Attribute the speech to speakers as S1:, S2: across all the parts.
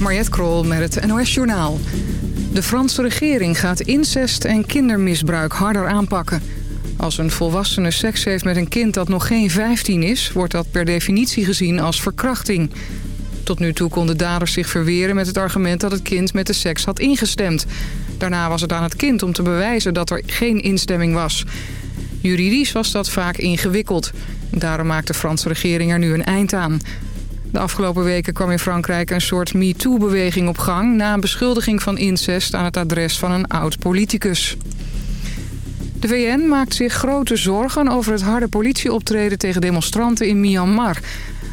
S1: Mariette Krol met het NOS Journaal. De Franse regering gaat incest en kindermisbruik harder aanpakken. Als een volwassene seks heeft met een kind dat nog geen 15 is... wordt dat per definitie gezien als verkrachting. Tot nu toe konden daders zich verweren met het argument dat het kind met de seks had ingestemd. Daarna was het aan het kind om te bewijzen dat er geen instemming was. Juridisch was dat vaak ingewikkeld. Daarom maakt de Franse regering er nu een eind aan... De afgelopen weken kwam in Frankrijk een soort MeToo-beweging op gang... na een beschuldiging van incest aan het adres van een oud-politicus. De VN maakt zich grote zorgen over het harde politieoptreden tegen demonstranten in Myanmar.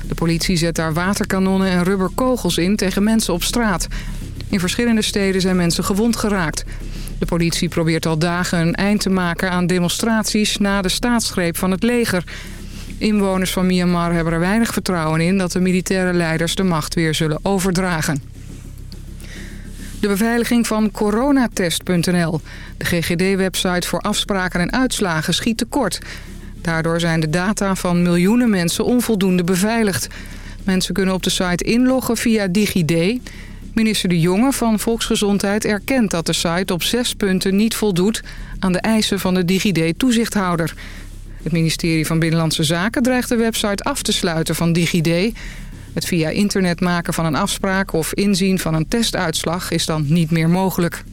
S1: De politie zet daar waterkanonnen en rubberkogels in tegen mensen op straat. In verschillende steden zijn mensen gewond geraakt. De politie probeert al dagen een eind te maken aan demonstraties na de staatsgreep van het leger... Inwoners van Myanmar hebben er weinig vertrouwen in... dat de militaire leiders de macht weer zullen overdragen. De beveiliging van coronatest.nl, de GGD-website voor afspraken en uitslagen, schiet tekort. Daardoor zijn de data van miljoenen mensen onvoldoende beveiligd. Mensen kunnen op de site inloggen via DigiD. Minister De Jonge van Volksgezondheid erkent dat de site op zes punten niet voldoet... aan de eisen van de DigiD-toezichthouder. Het ministerie van Binnenlandse Zaken dreigt de website af te sluiten van DigiD. Het via internet maken van een afspraak of inzien van een testuitslag is dan niet meer mogelijk.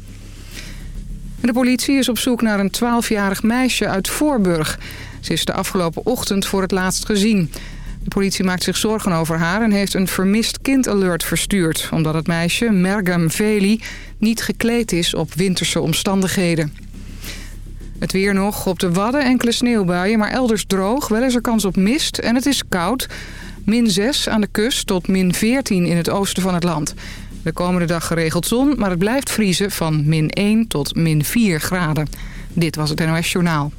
S1: De politie is op zoek naar een 12-jarig meisje uit Voorburg. Ze is de afgelopen ochtend voor het laatst gezien. De politie maakt zich zorgen over haar en heeft een vermist kind-alert verstuurd... omdat het meisje, Mergam Veli, niet gekleed is op winterse omstandigheden. Het weer nog. Op de Wadden enkele sneeuwbuien, maar elders droog. Wel is er kans op mist en het is koud. Min 6 aan de kust tot min 14 in het oosten van het land. De komende dag geregeld zon, maar het blijft vriezen van min 1 tot min 4 graden. Dit was het NOS Journaal.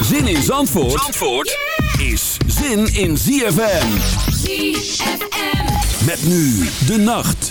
S2: Zin in Zandvoort, Zandvoort is zin in ZFM.
S3: ZFM.
S2: Met nu de nacht.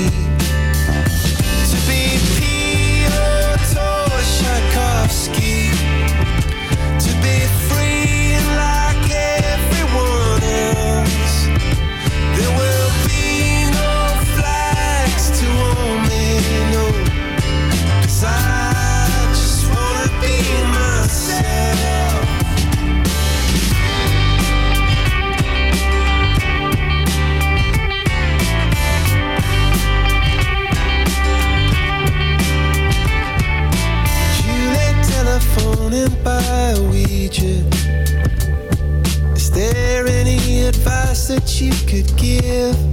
S3: that you could give.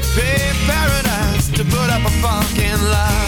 S3: Pay paradise to put up a fucking lie.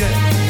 S4: yeah.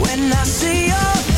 S5: when I see your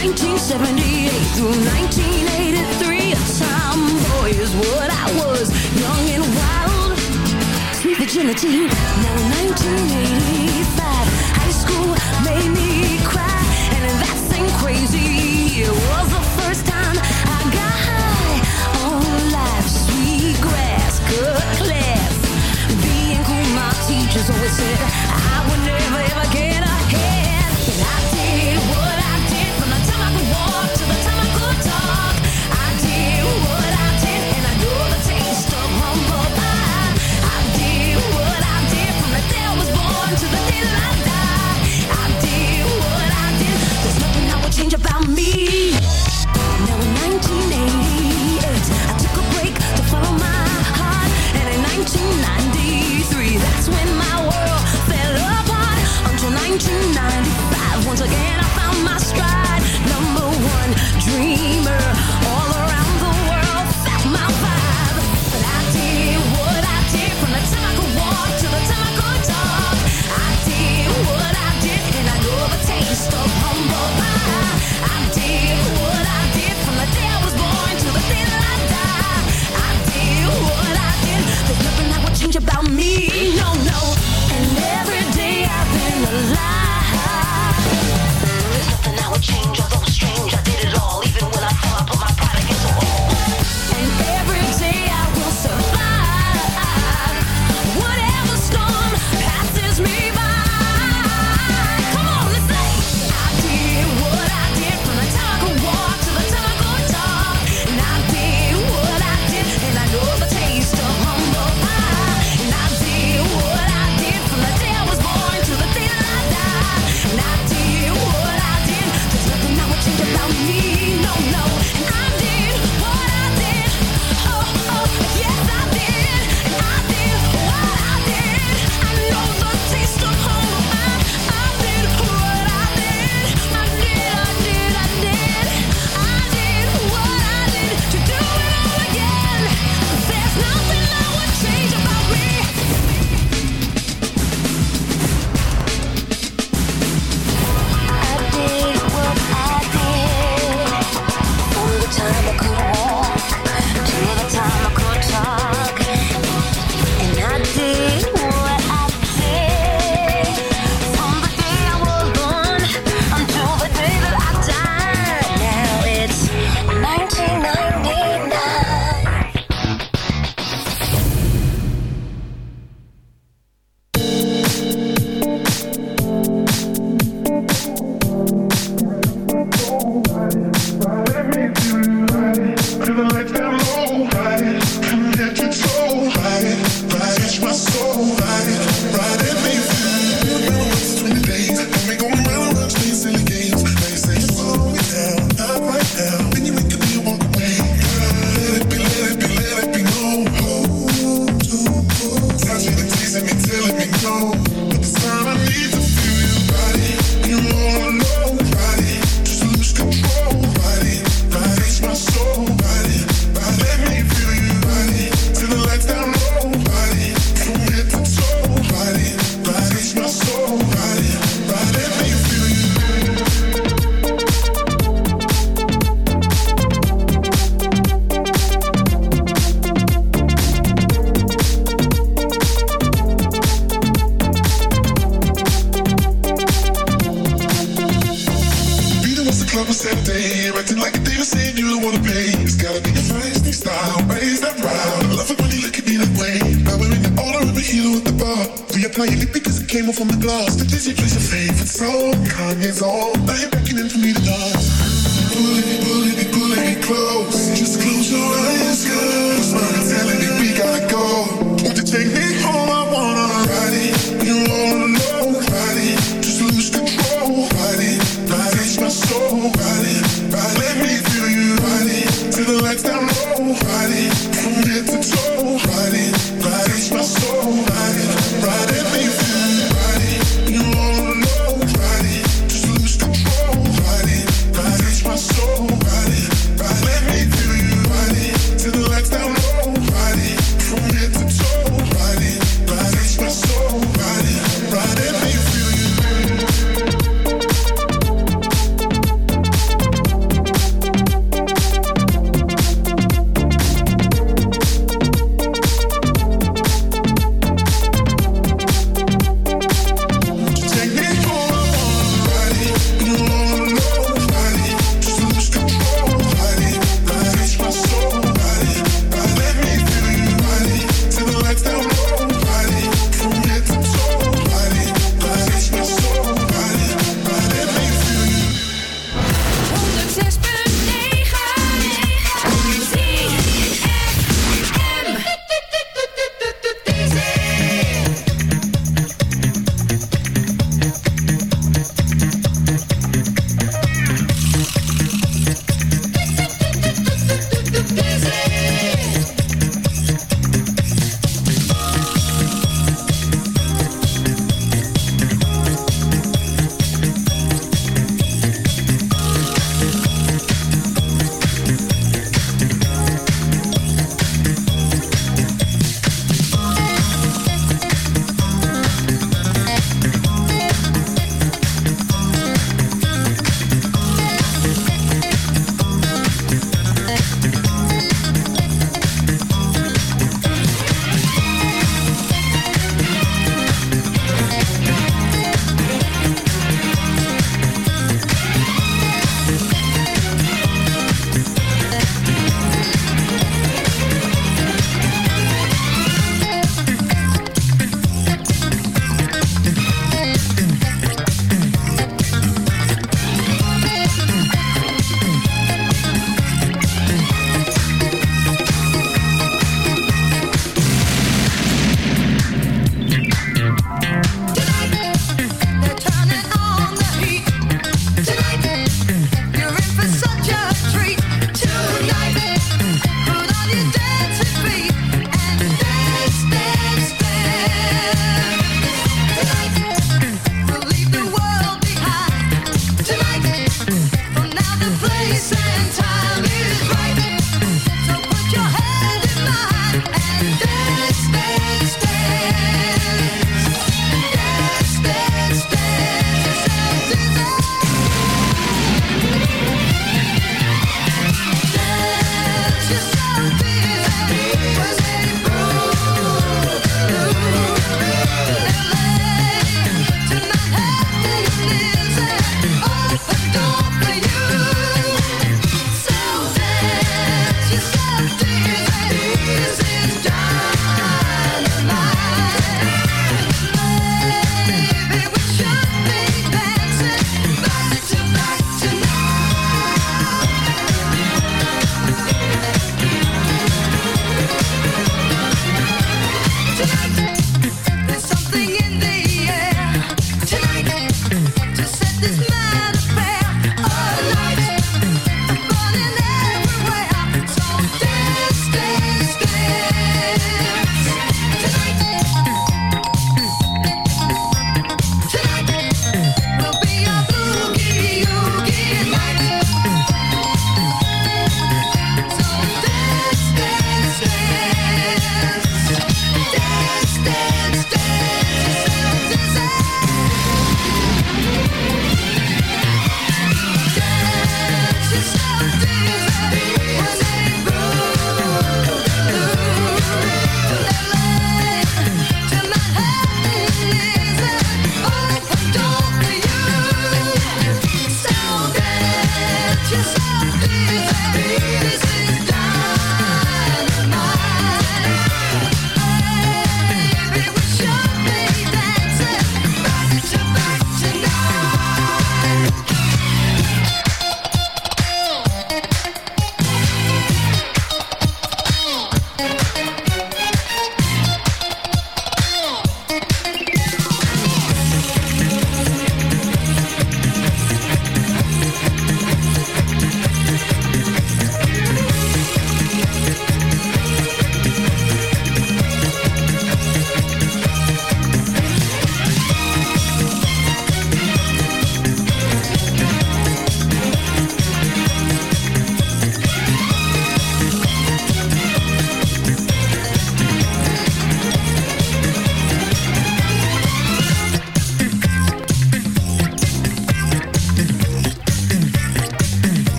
S6: 1978 through 1983, a tomboy is what I was. Young and wild. Now 1985, high school made me 心难。summer from the
S7: glass. The dizzy plays your favorite song. Kanye's all Now you're beckoning for me to dance. Pulling me, pulling me, pulling me close. Just close your eyes, girl.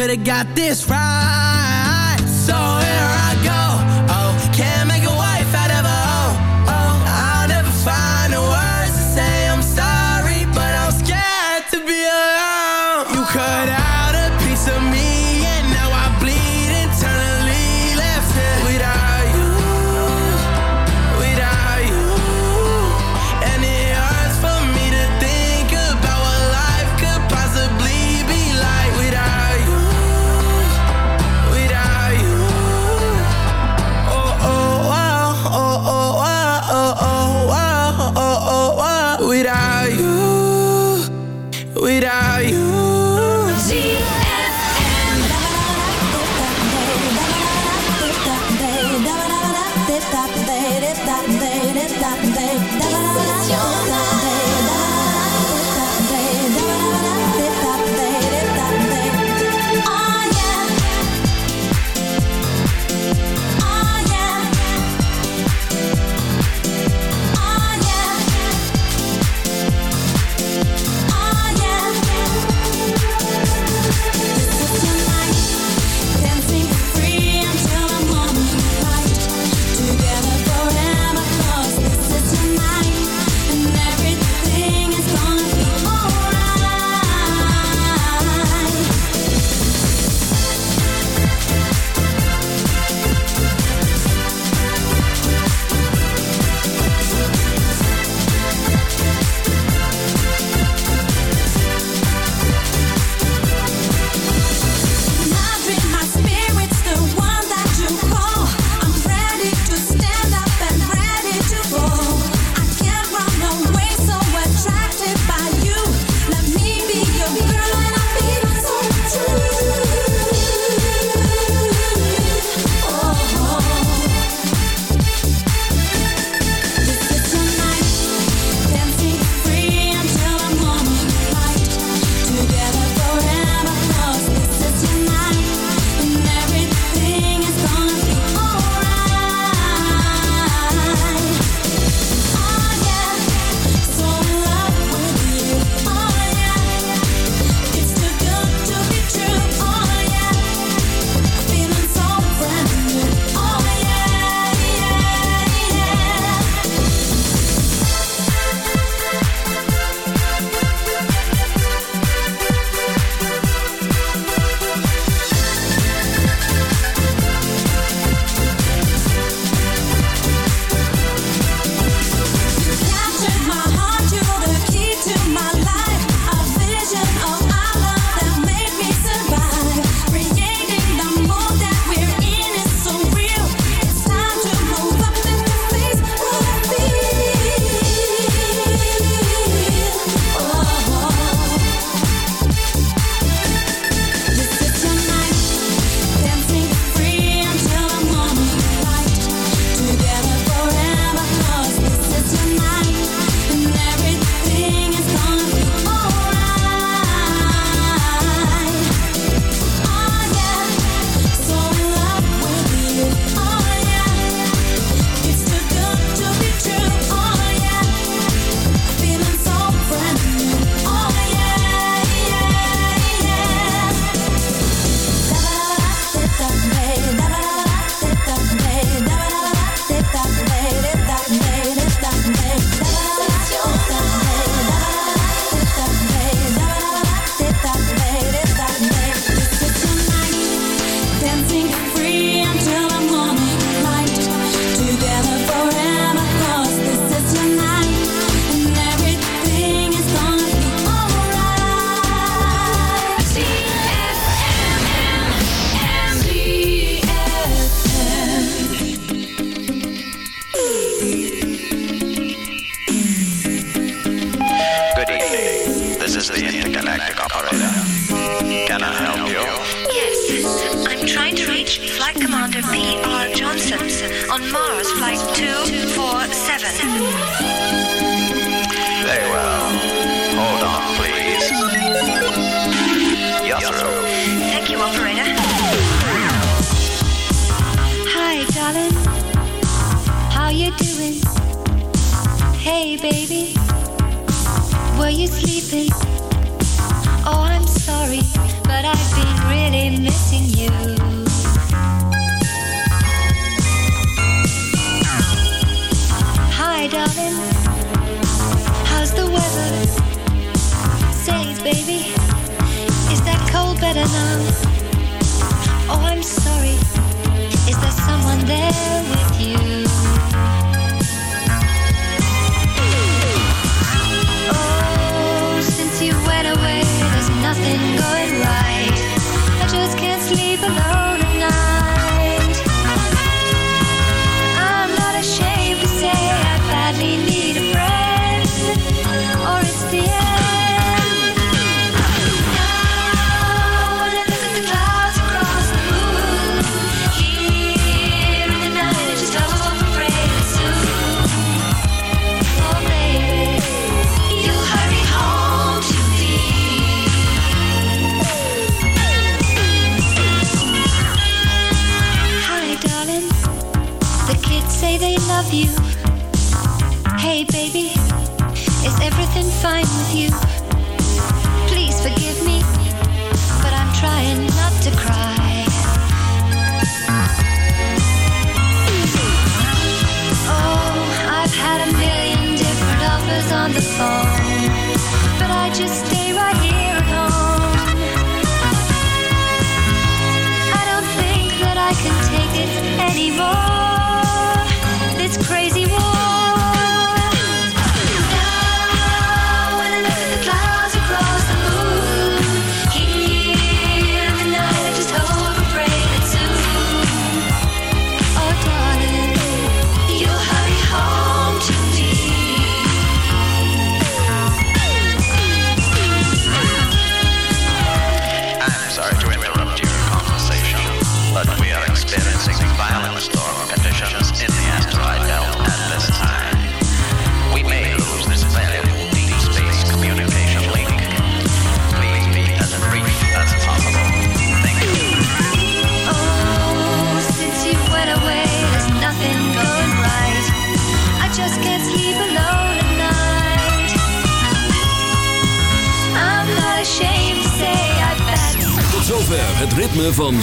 S8: could've got this right. So here I go. Oh, can't make a wife out of a hoe. Oh, I'll never find the words to say I'm sorry But I'm scared to be alone. You
S9: could've.